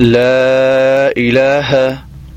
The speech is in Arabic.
لا إله إلا